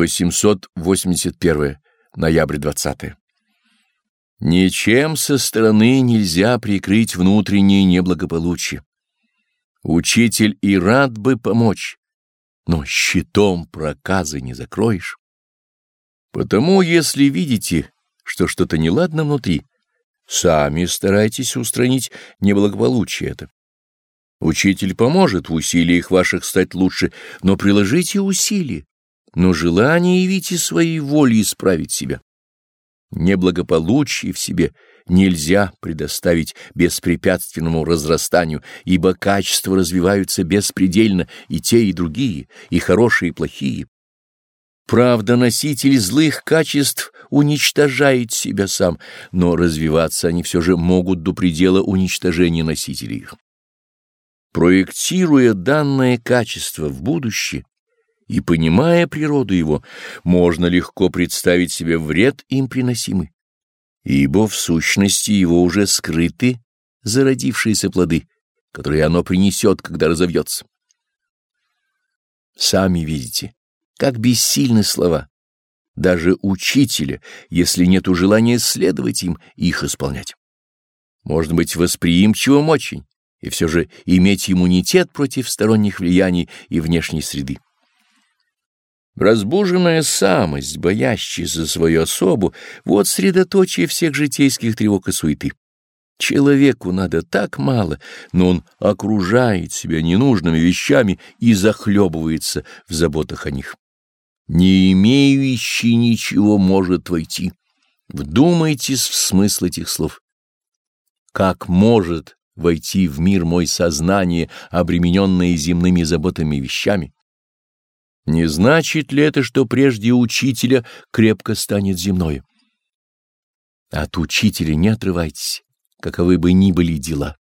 881. Ноябрь 20. Ничем со стороны нельзя прикрыть внутреннее неблагополучие. Учитель и рад бы помочь, но щитом проказы не закроешь. Потому, если видите, что что-то неладно внутри, сами старайтесь устранить неблагополучие это. Учитель поможет в усилиях ваших стать лучше, но приложите усилия, но желание явите своей волей исправить себя. Неблагополучие в себе нельзя предоставить беспрепятственному разрастанию, ибо качества развиваются беспредельно, и те, и другие, и хорошие, и плохие. Правда, носитель злых качеств уничтожает себя сам, но развиваться они все же могут до предела уничтожения носителей их. Проектируя данное качество в будущее и понимая природу его, можно легко представить себе вред им приносимый, ибо в сущности его уже скрыты зародившиеся плоды, которые оно принесет, когда разовьется. Сами видите, как бессильны слова, даже учителя, если нет желания следовать им и их исполнять. Можно быть восприимчивым очень, и все же иметь иммунитет против сторонних влияний и внешней среды. Разбуженная самость, боящаяся свою особу, вот средоточие всех житейских тревог и суеты. Человеку надо так мало, но он окружает себя ненужными вещами и захлебывается в заботах о них. Не имеющий ничего может войти. Вдумайтесь в смысл этих слов. Как может войти в мир мой сознание, обремененное земными заботами и вещами? Не значит ли это, что прежде учителя крепко станет земное? От учителя не отрывайтесь, каковы бы ни были дела.